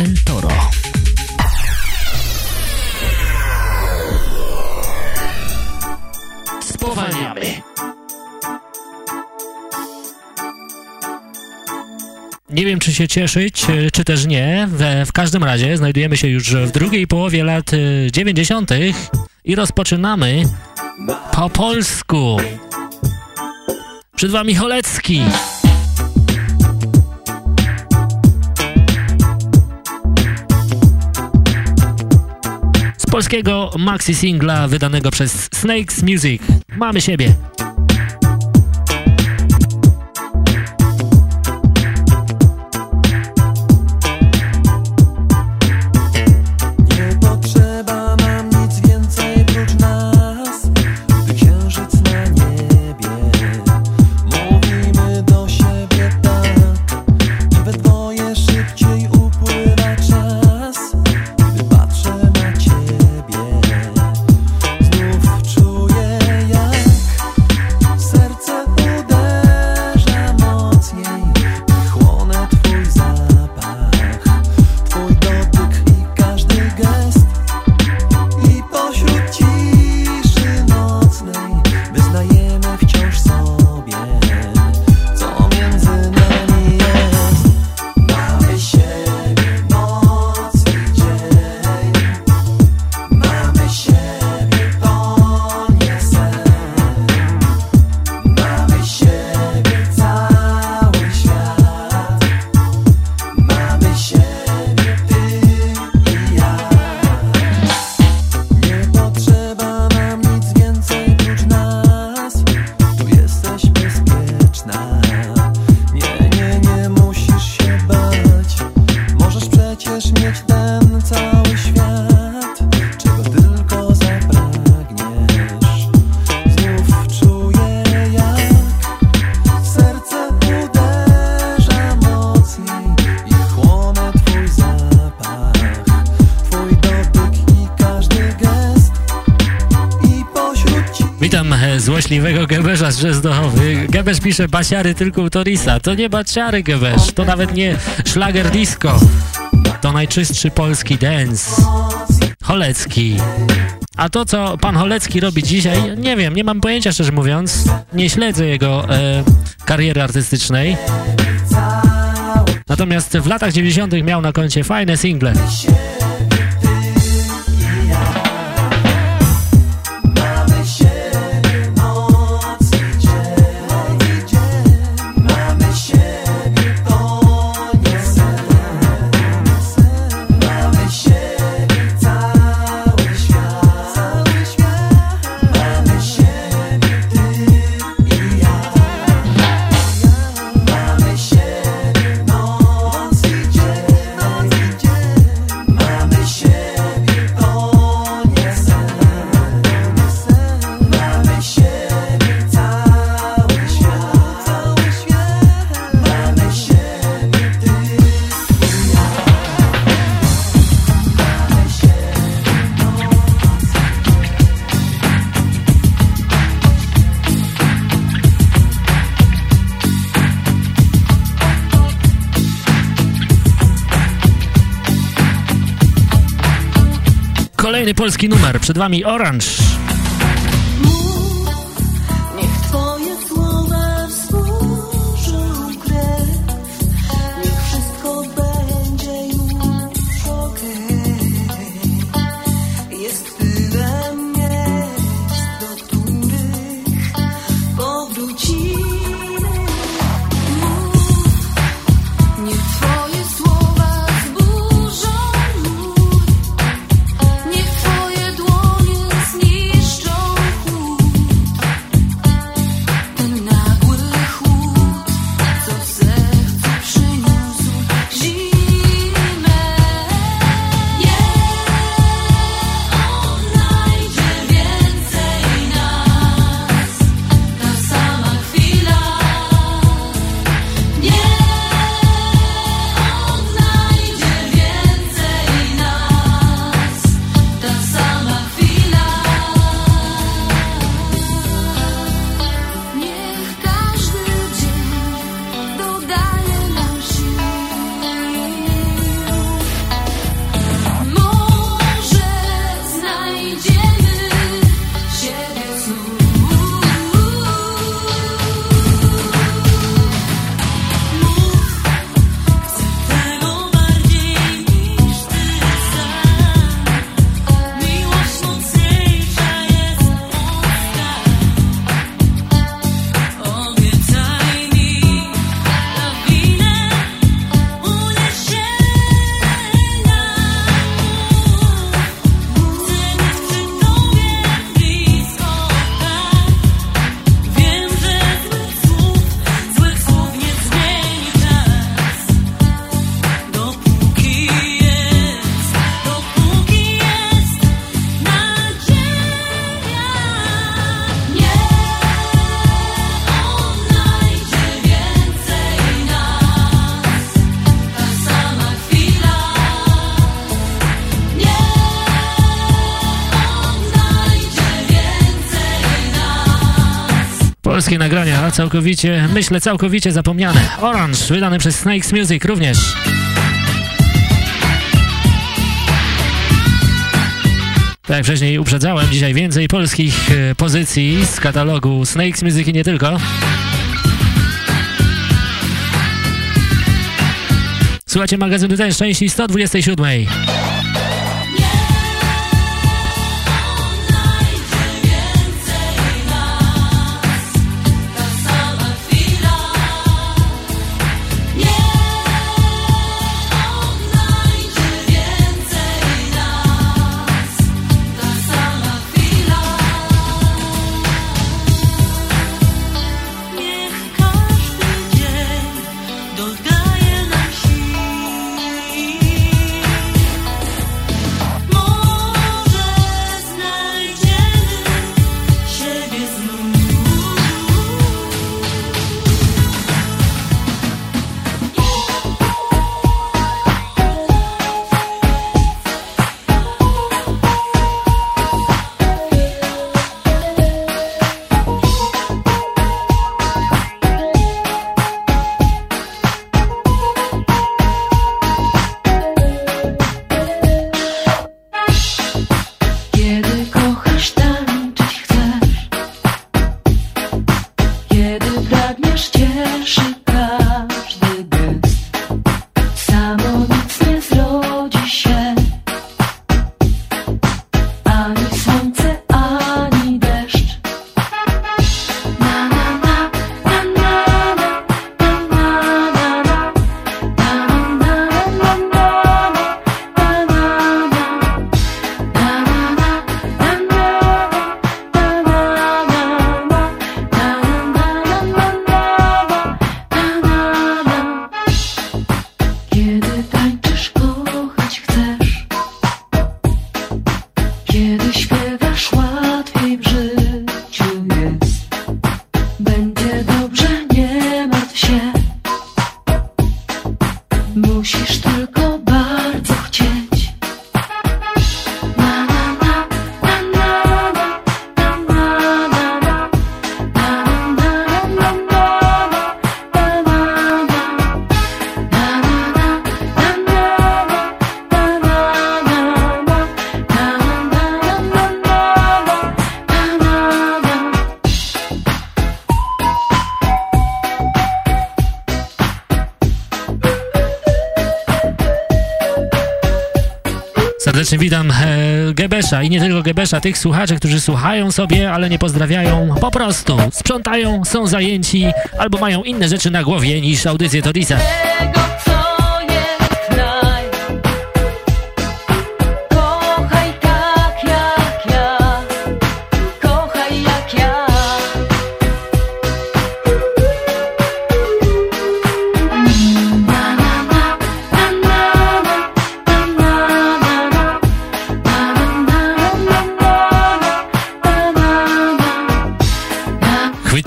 El Toro. Spowalniamy. Nie wiem, czy się cieszyć, e, czy też nie. W, każdym razie znajdujemy się już w drugiej połowie lat 90. E, i rozpoczynamy po polsku. Przed wami Cholecki. Polskiego maxi singla wydanego przez Snakes Music. Mamy siebie. Złośliwego Gebesza z Rzezdochowy. Gebesz pisze basiary tylko u Torisa. To nie basiary Gebesz, to nawet nie szlager disco. To najczystszy polski dance. Holecki. A to, co pan Holecki robi dzisiaj, nie wiem, nie mam pojęcia, szczerze mówiąc. Nie śledzę jego e, kariery artystycznej. Natomiast w latach 90. miał na koncie fajne single. Kolejny polski numer. Przed wami Orange. Polskie nagrania, całkowicie, myślę, całkowicie zapomniane. Orange, wydany przez Snakes Music również. Tak jak wcześniej uprzedzałem, dzisiaj więcej polskich e, pozycji z katalogu Snakes Music i nie tylko. Słuchajcie magazynu Ten Szczęści 127. Gebesza i nie tylko Gebesza, tych słuchaczy, którzy słuchają sobie, ale nie pozdrawiają, po prostu sprzątają, są zajęci albo mają inne rzeczy na głowie niż audycję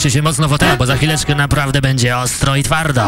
Torisa. się mocno fotela, bo za chwileczkę naprawdę będzie ostro i twardo.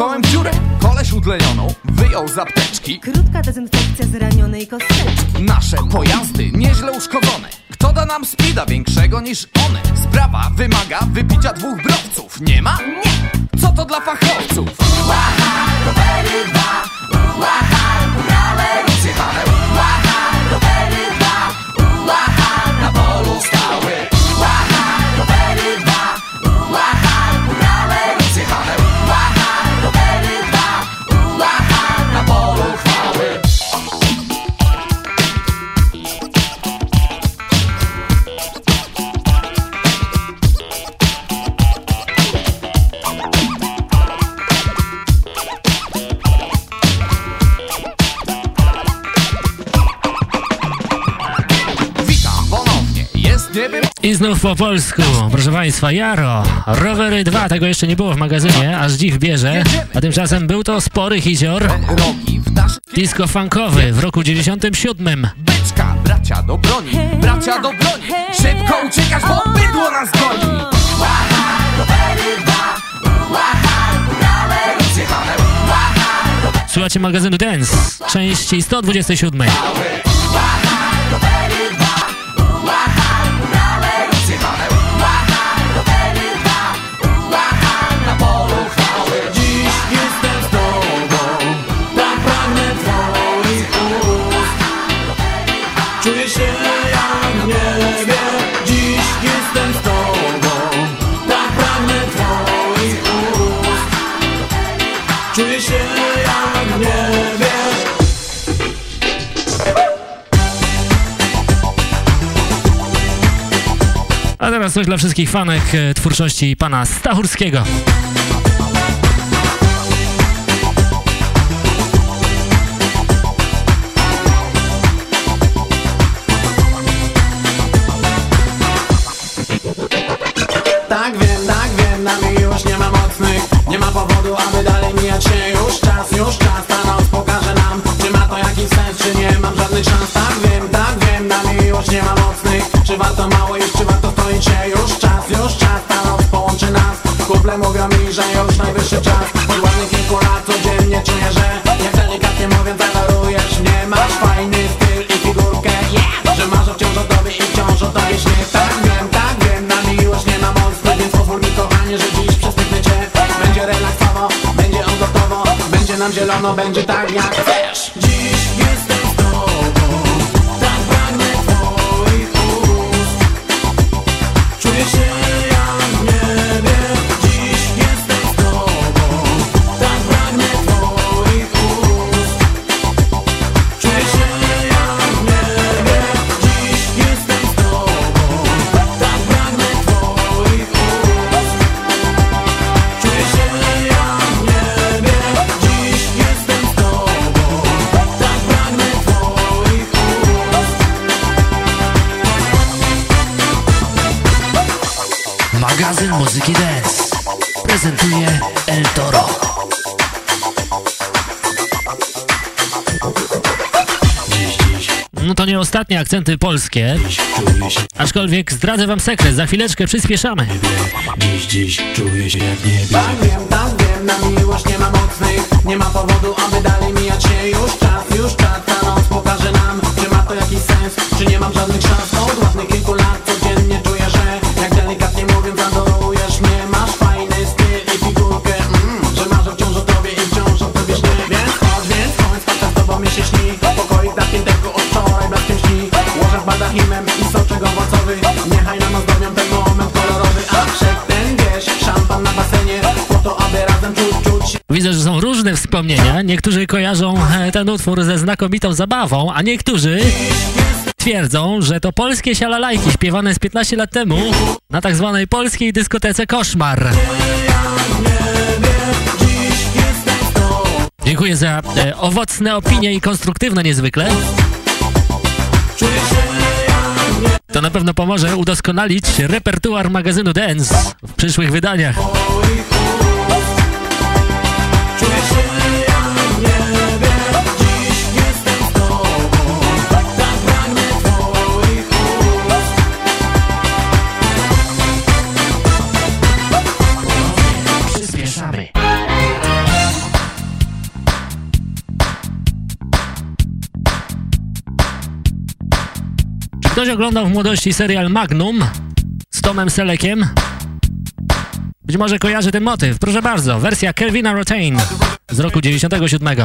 Kołem dziurę Koleś udlenioną wyjął z apteczki Krótka dezynfekcja zranionej kosteczki Nasze pojazdy nieźle uszkodzone Kto da nam spida większego niż one? Sprawa wymaga wypicia dwóch browców Nie ma? Nie! Co to dla fachowców? I znów po polsku, proszę Państwa, Jaro, rowery 2, tego jeszcze nie było w magazynie, aż dziw bierze, a tymczasem był to spory nasz disco funkowy w roku 97. byczka Bracia do broni, bracia do broni. Szybko uciekać, bo bydło nas goni. Łaha, to dwa Łaha, ale rozjechane Łaha, Słuchajcie magazynu Dance, części 127. ale Teraz coś dla wszystkich fanek e, twórczości pana Stachurskiego. Tak wiem, tak wiem, na miłość nie ma mocnych. Nie ma powodu, aby dalej mijać się. Już czas, już czas, ta noc pokaże nam Czy ma to jakiś sens, czy nie. Mam żadnych szans mówią mi, że już najwyższy czas. Od ładnych kilku lat codziennie czuję, że Jak delikatnie mówiąc, adorujesz mnie. Masz fajny styl i figurkę! Że marzę wciąż o tobie i wciąż o tobie śnię Tak wiem, tak wiem, na miłość nie ma mocnych Więc pozwól mi kochanie, że dziś przestygnę cię. Będzie relaksowo, będzie ogotowo Będzie nam zielono, będzie tak jak chcesz Muzyki Dance. Prezentuje El Toro. No to nie ostatnie akcenty polskie, aczkolwiek zdradzę wam sekret, za chwileczkę przyspieszamy. Dziś, dziś czuję się jak nie Tak wiem, tak wiem, na miłość nie ma mocnych Nie ma powodu, aby dalej mijać się. Już czas, już czas, ta noc pokaże nam Czy ma to jakiś sens, czy nie mam żadnych szans Widzę, że są różne wspomnienia. Niektórzy kojarzą e, ten utwór ze znakomitą zabawą, a niektórzy twierdzą, że to polskie sialalajki śpiewane z 15 lat temu na tak zwanej polskiej dyskotece Koszmar. Dziękuję za e, owocne opinie i konstruktywne niezwykle. To na pewno pomoże udoskonalić repertuar magazynu Dance w przyszłych wydaniach. Ktoś oglądał w młodości serial Magnum z Tomem Selekiem? Być może kojarzy ten motyw. Proszę bardzo, wersja Kelvina Rotain z roku 97.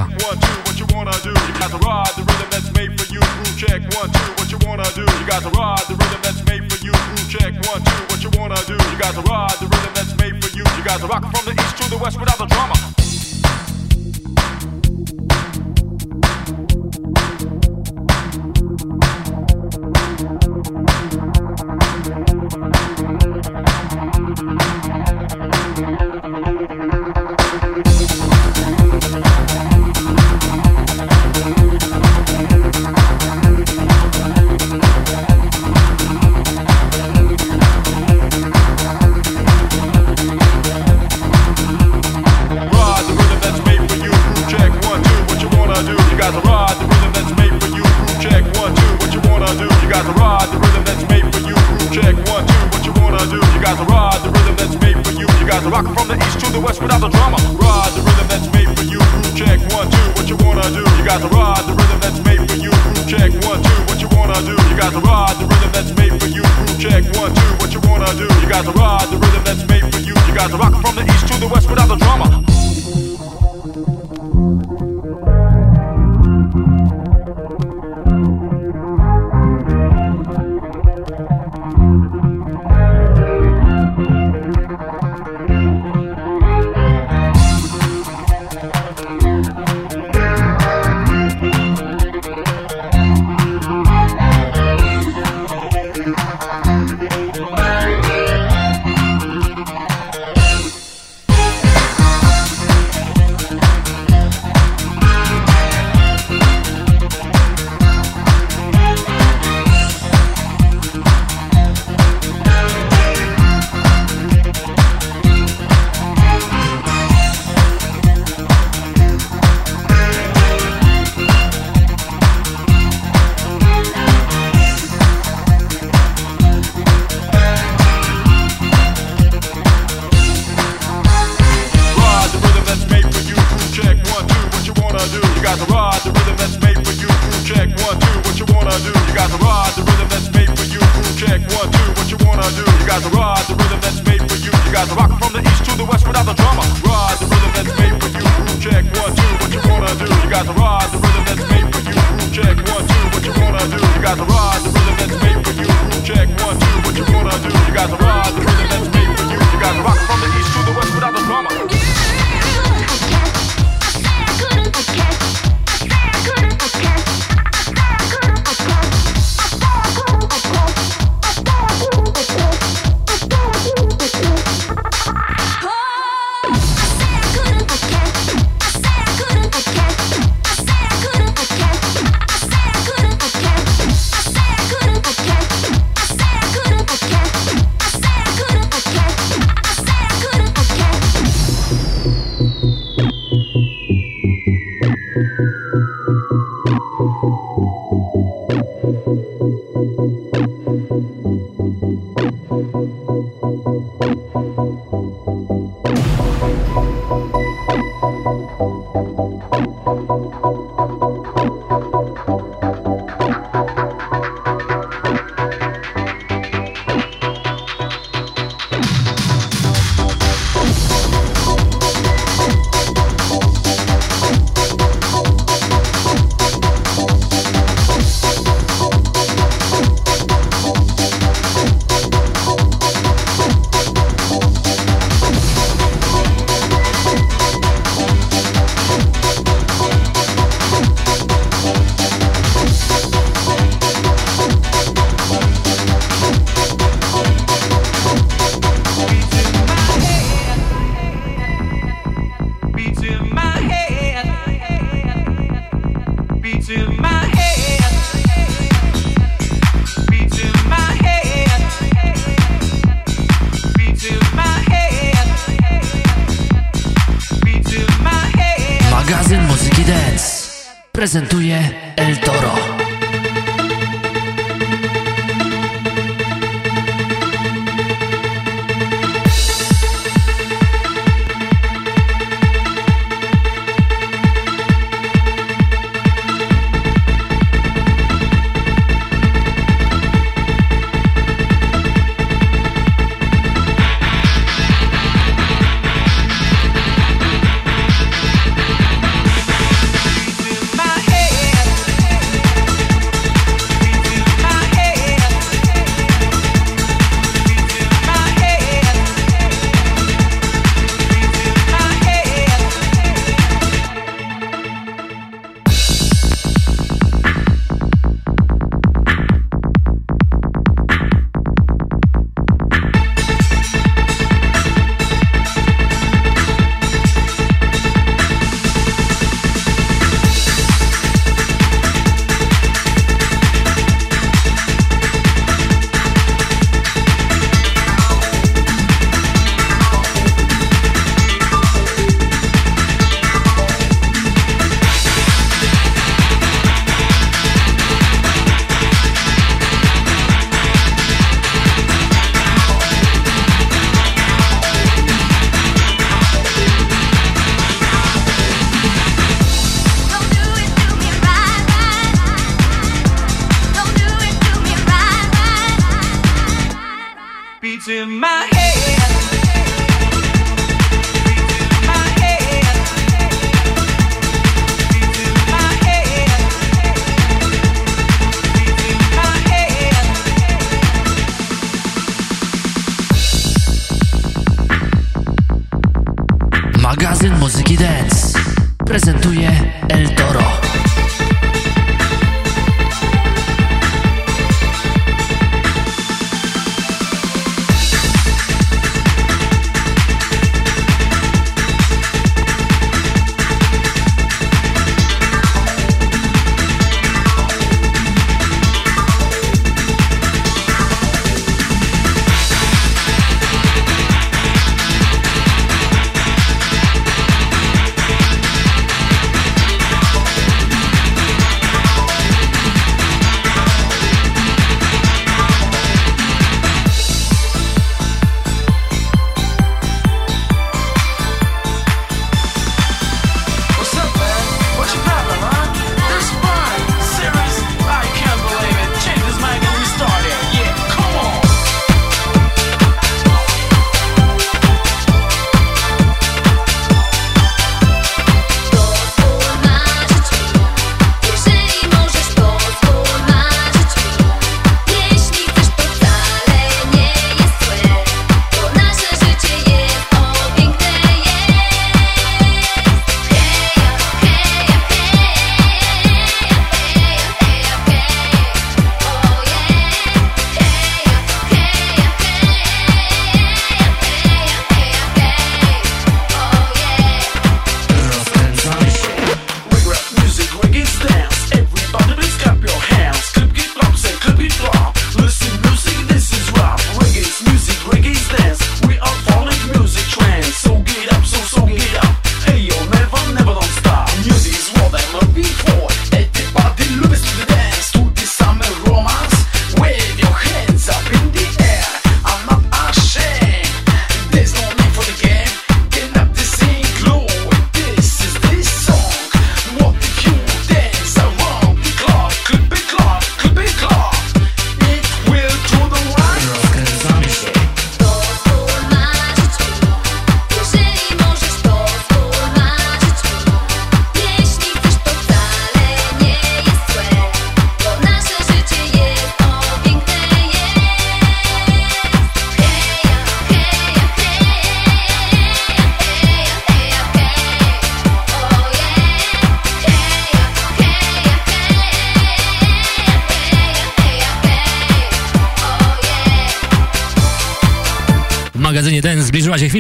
prezentuje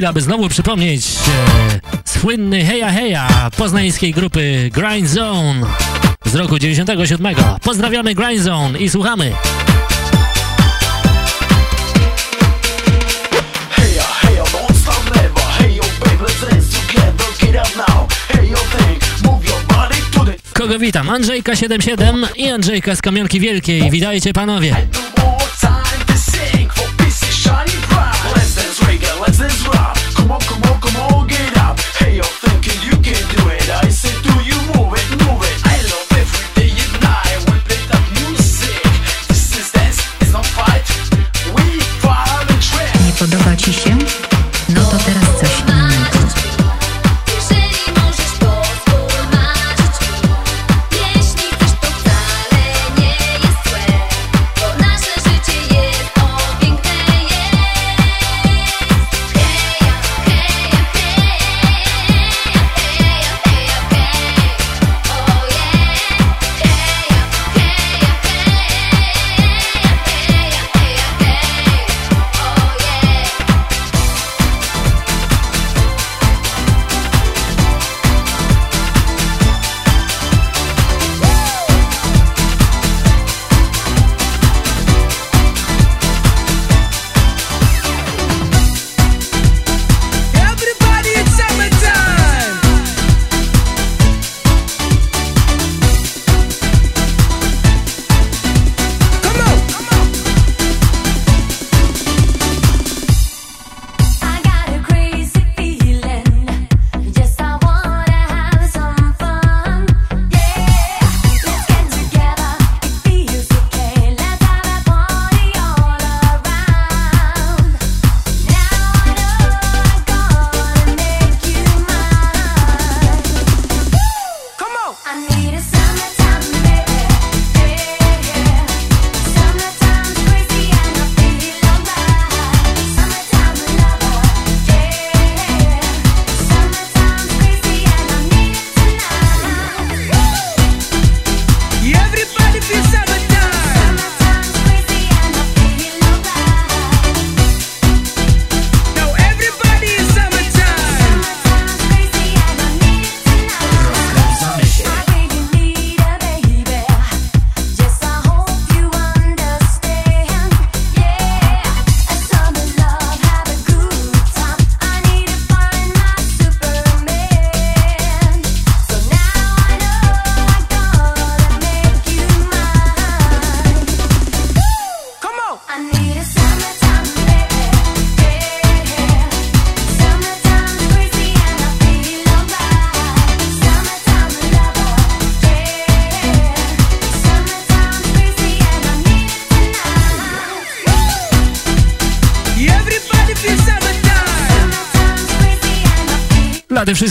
chwila, aby znowu przypomnieć e, słynny Heja Heja poznańskiej grupy Grind Zone z roku 97. Pozdrawiamy Grind Zone i słuchamy. Kogo witam? Andrzejka77 i Andrzejka z Kamionki Wielkiej. Witajcie panowie.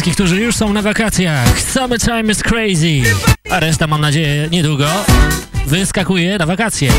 Wszystkich, którzy już są na wakacjach. Summertime is crazy. A reszta, mam nadzieję, niedługo wyskakuje na wakacje.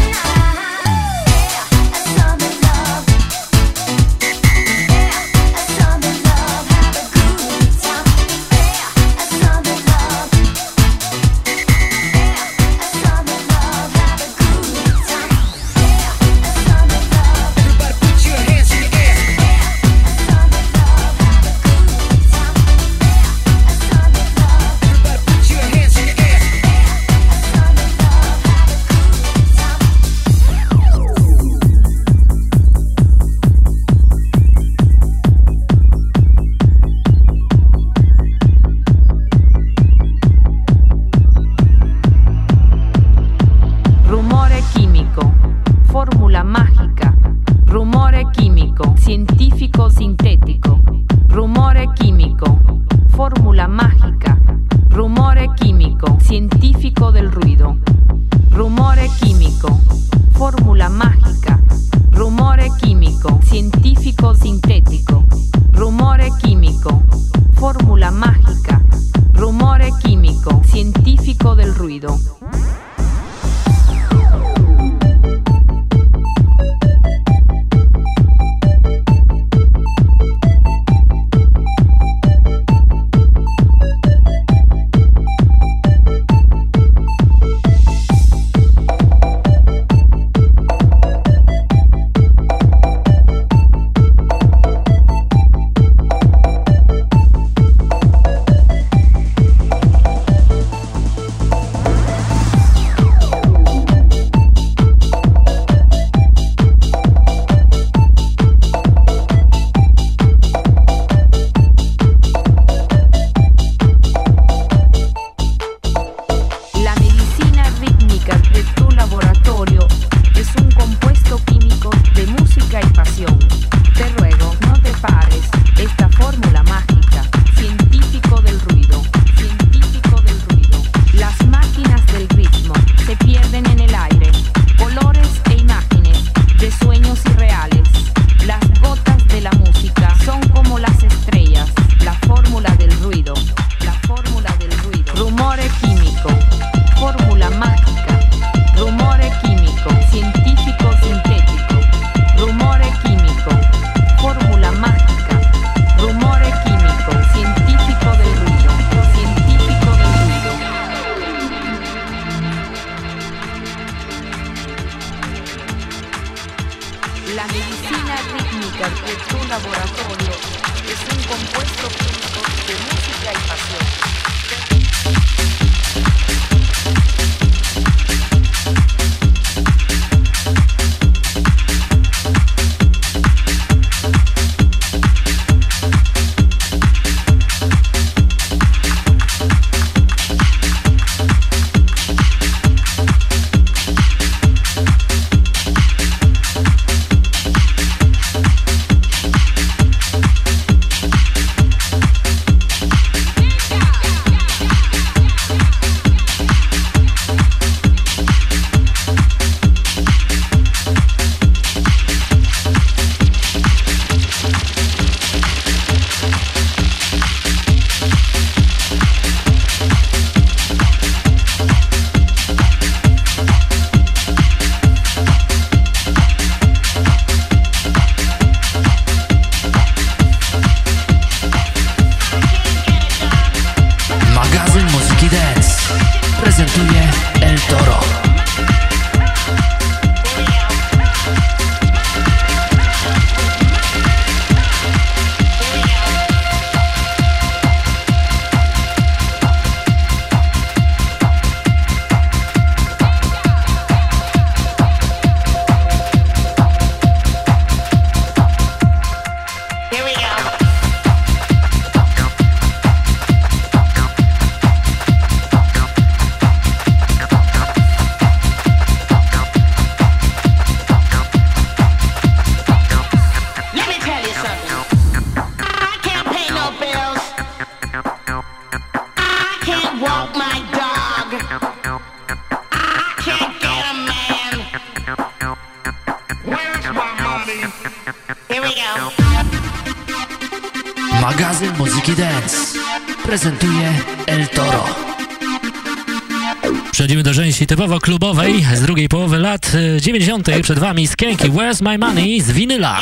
Typowo klubowej z drugiej połowy lat 90. Przed Wami Skanky Where's My Money z Vinyla.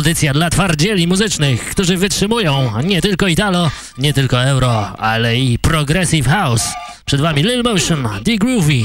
Audycja dla twardzieli muzycznych, którzy wytrzymują nie tylko Italo, nie tylko Euro, ale i Progressive House. Przed wami Lil Motion, The Groovy.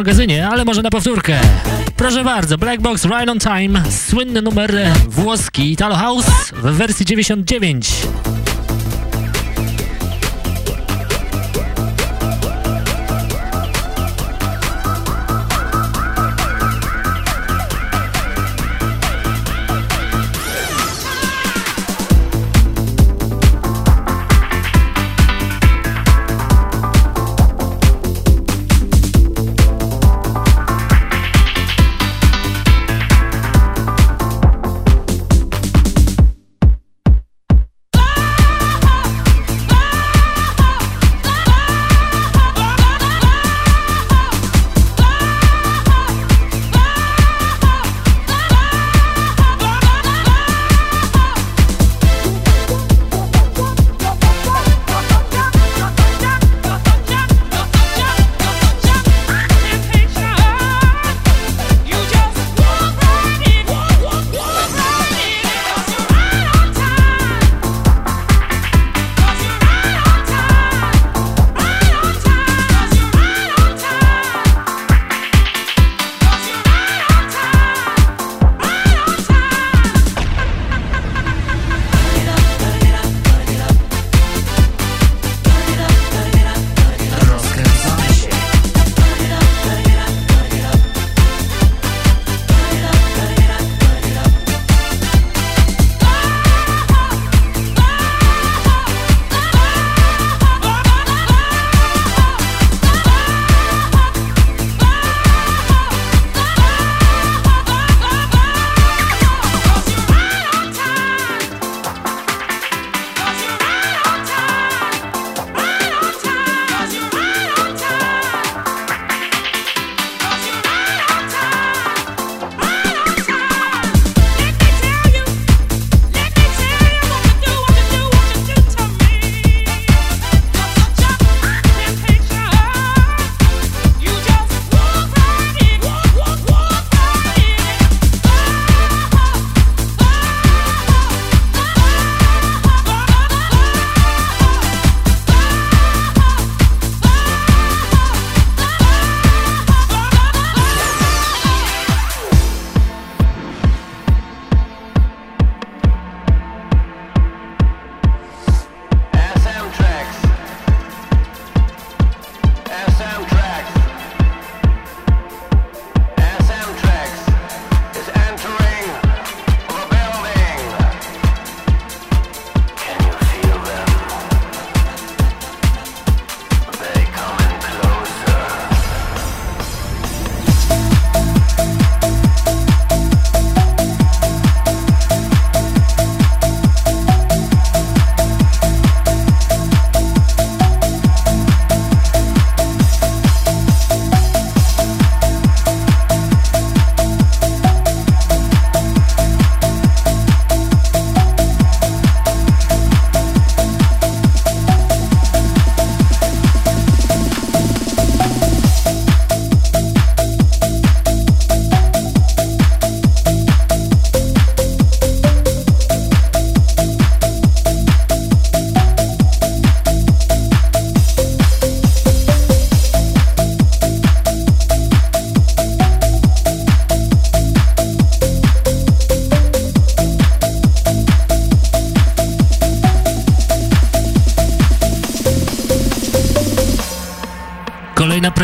Magazynie, ale może na powtórkę. Proszę bardzo, Black Box Right on Time, słynny numer włoski Italo House w wersji 99.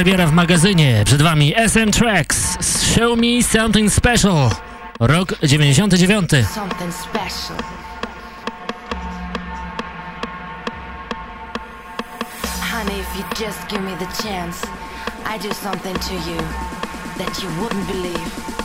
premiera w magazynie. Przed wami SM Tracks. Show Me Something Special. Rok 99. Something special. Honey, if you just give me the chance, I do something to you that you wouldn't believe.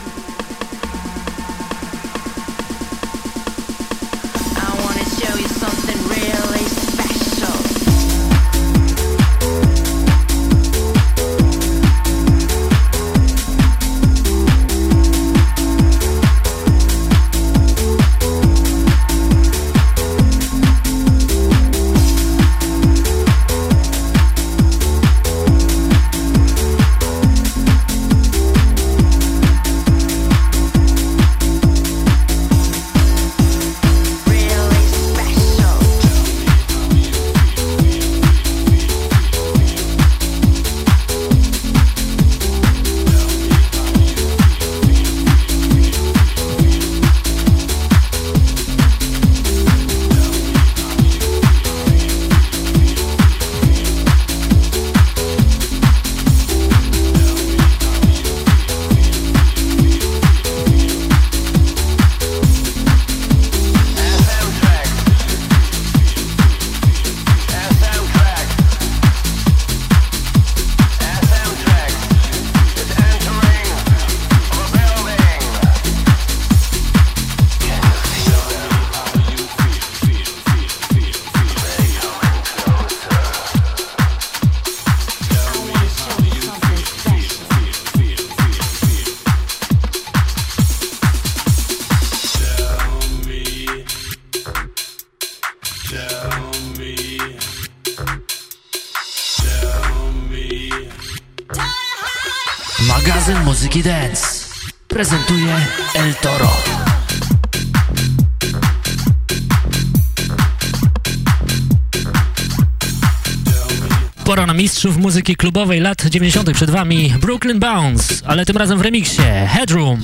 Mistrzów muzyki klubowej lat 90. przed wami Brooklyn Bounce, ale tym razem w remiksie Headroom.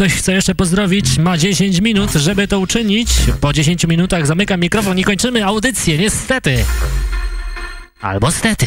Ktoś chce jeszcze pozdrowić, ma 10 minut, żeby to uczynić. Po 10 minutach zamykam mikrofon i kończymy audycję, niestety. Albo stety.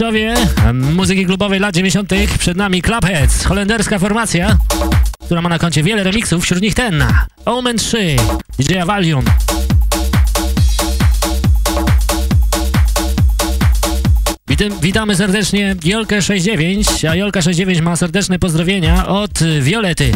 Mistrzowie muzyki klubowej lat 90. Przed nami Clubheads, holenderska formacja, która ma na koncie wiele remixów, wśród nich ten Omen 3, DJ Valium. Witamy serdecznie Jolkę69, a Jolka69 ma serdeczne pozdrowienia od Violety.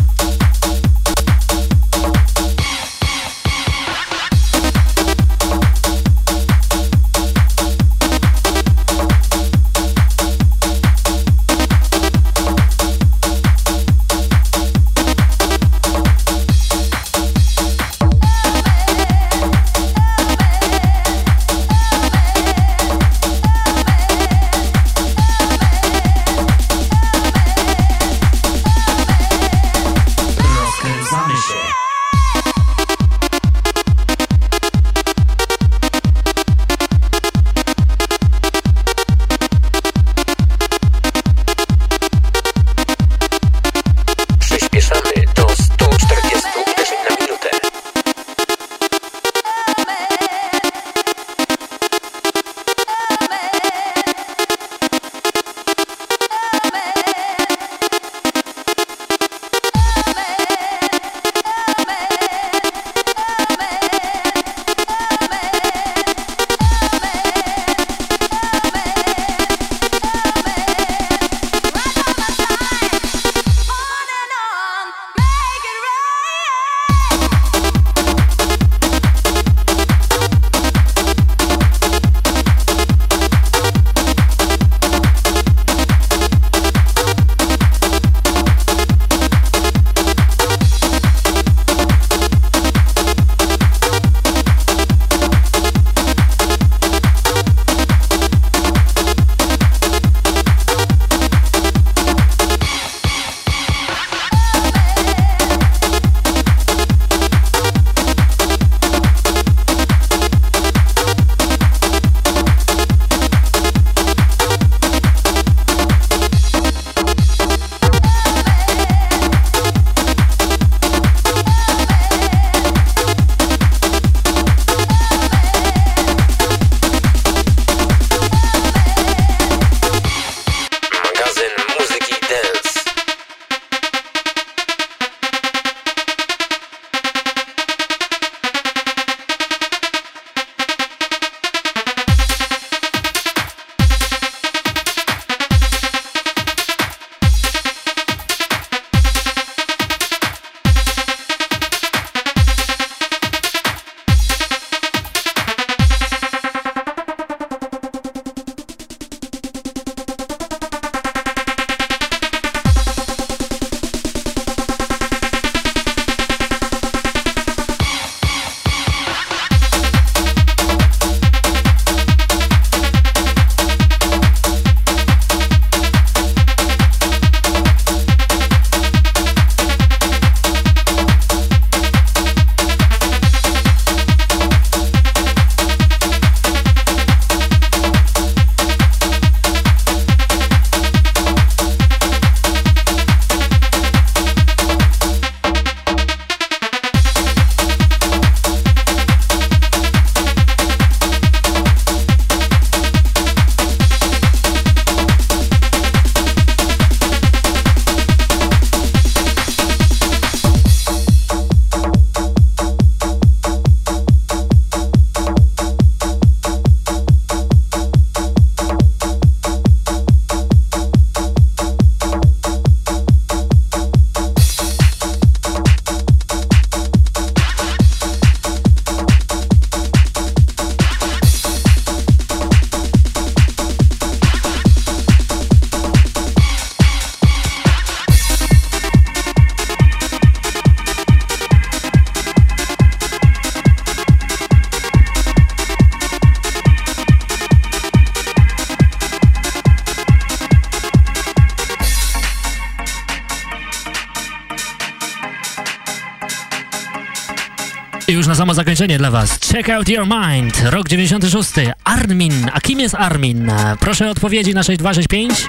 Zakończenie dla Was. Check out your mind. Rok 96. Armin. A kim jest Armin? Proszę odpowiedzi na 6265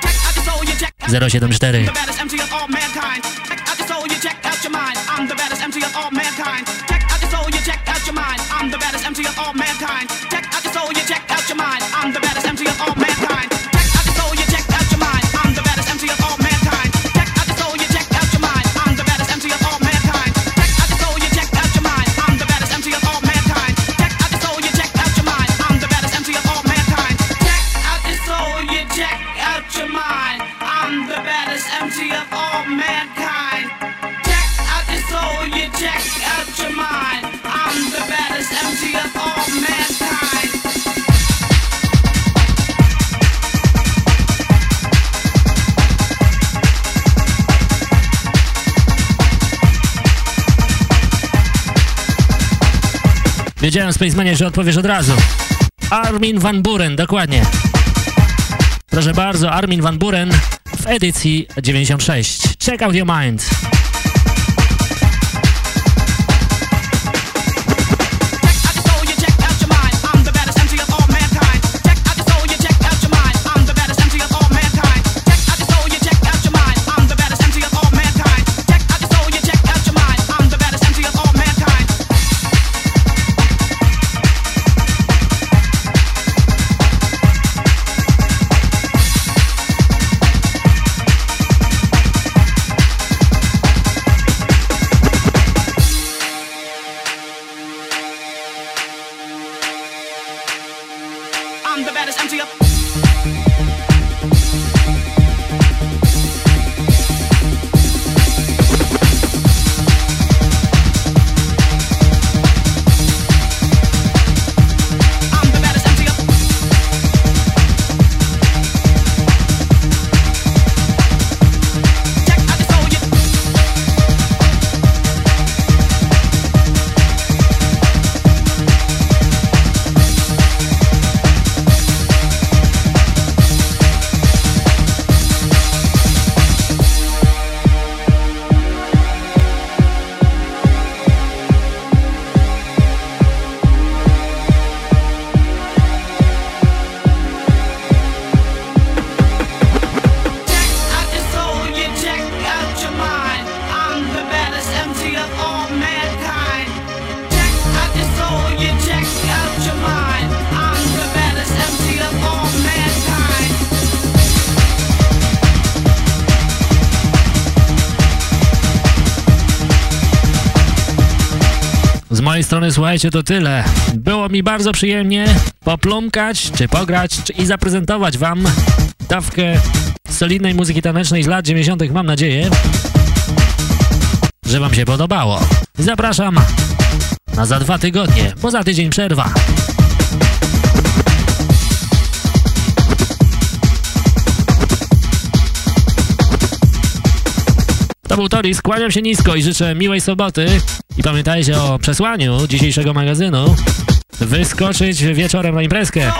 074. I'm the baddest MC of all mankind. Wiedziałem, Spacemanie, że odpowiesz od razu. Armin van Buren, dokładnie. Proszę bardzo, Armin van Buren w edycji 96. Check out your mind. Strony słuchajcie, to tyle. Było mi bardzo przyjemnie poplumkać, czy pograć, czy i zaprezentować wam dawkę solidnej muzyki tanecznej z lat 90. Mam nadzieję, że wam się podobało. Zapraszam na za dwa tygodnie, bo za tydzień przerwa. To był Tori, skłaniam się nisko i życzę miłej soboty. I pamiętajcie o przesłaniu dzisiejszego magazynu. Wyskoczyć wieczorem na imprezkę.